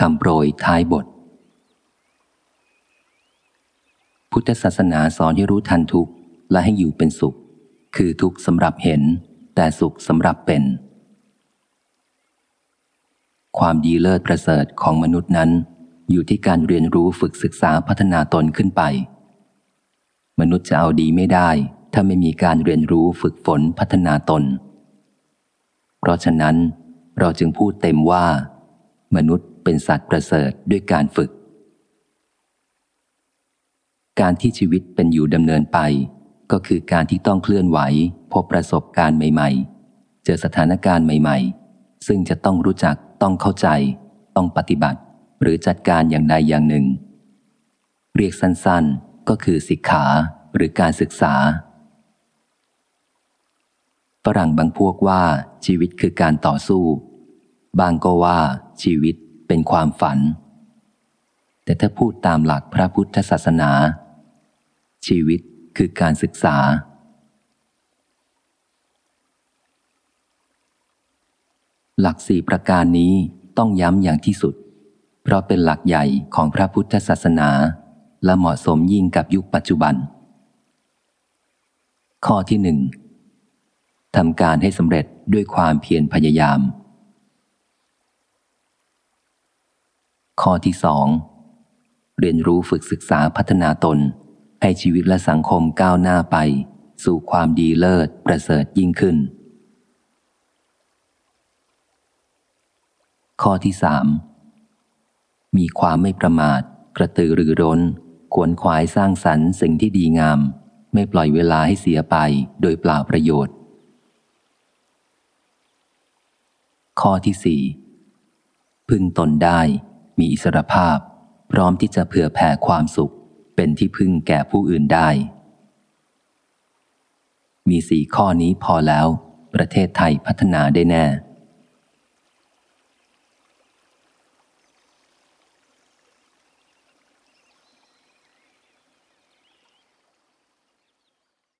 คำโปรยท้ายบท พุทธศาสนาสอนให้รู้ทันทุกข์และให้อยู่เป็นสุข คือทุกข์สำหรับเห็น แต่สุขสำหรับเป็น ความดีเลิศประเสริฐของมนุษย์นั้น อยู่ที่การเรียนรู้ฝึกศึกษาพัฒนาตนขึ้นไป มนุษย์จะเอาดีไม่ได้ ถ้าไม่มีการเรียนรู้ฝึกฝนพัฒนาตน เพราะฉะนั้น เราจึงพูดเต็มว่า มนุษย์ เป็นสัตว์ประเสริฐด้วยการฝึก การที่ชีวิตเป็นอยู่ดำเนินไป ก็คือการที่ต้องเคลื่อนไหว พบประสบการณ์ใหม่ๆ เจอสถานการณ์ใหม่ ๆ ซึ่งจะต้องรู้จักต้องเข้าใจ ต้องปฏิบัติ หรือจัดการอย่างใดอย่างหนึ่ง เรียกสั้นๆ ก็คือศิกขาหรือการศึกษาฝรั่งบางพวกว่าชีวิตคือการต่อสู้ บางก็ว่าชีวิต เป็นความฝัน แต่ถ้าพูดตามหลักพระพุทธศาสนา ชีวิตคือการศึกษา หลักสี่ประการนี้ต้องย้ำอย่างที่สุด เพราะเป็นหลักใหญ่ของพระพุทธศาสนา และเหมาะสมยิ่งกับยุคปัจจุบัน ข้อที่หนึ่งทำการให้สำเร็จด้วยความเพียรพยายาม ข้อที่สองเรียนรู้ฝึกศึกษาพัฒนาตน ให้ชีวิตและสังคมก้าวหน้าไป สู่ความดีเลิศประเสริฐยิ่งขึ้น ข้อที่สามมีความไม่ประมาท กระตือรือร้น ขวนขวายสร้างสรรค์สิ่งที่ดีงาม ไม่ปล่อยเวลาให้เสียไปโดยเปล่าประโยชน์ ข้อที่สี่พึ่งตนได้ มีอิสรภาพ พร้อมที่จะเผื่อแผ่ความสุข เป็นที่พึ่งแก่ผู้อื่นได้ มีสี่ข้อนี้พอแล้ว ประเทศไทยพัฒนาได้แน่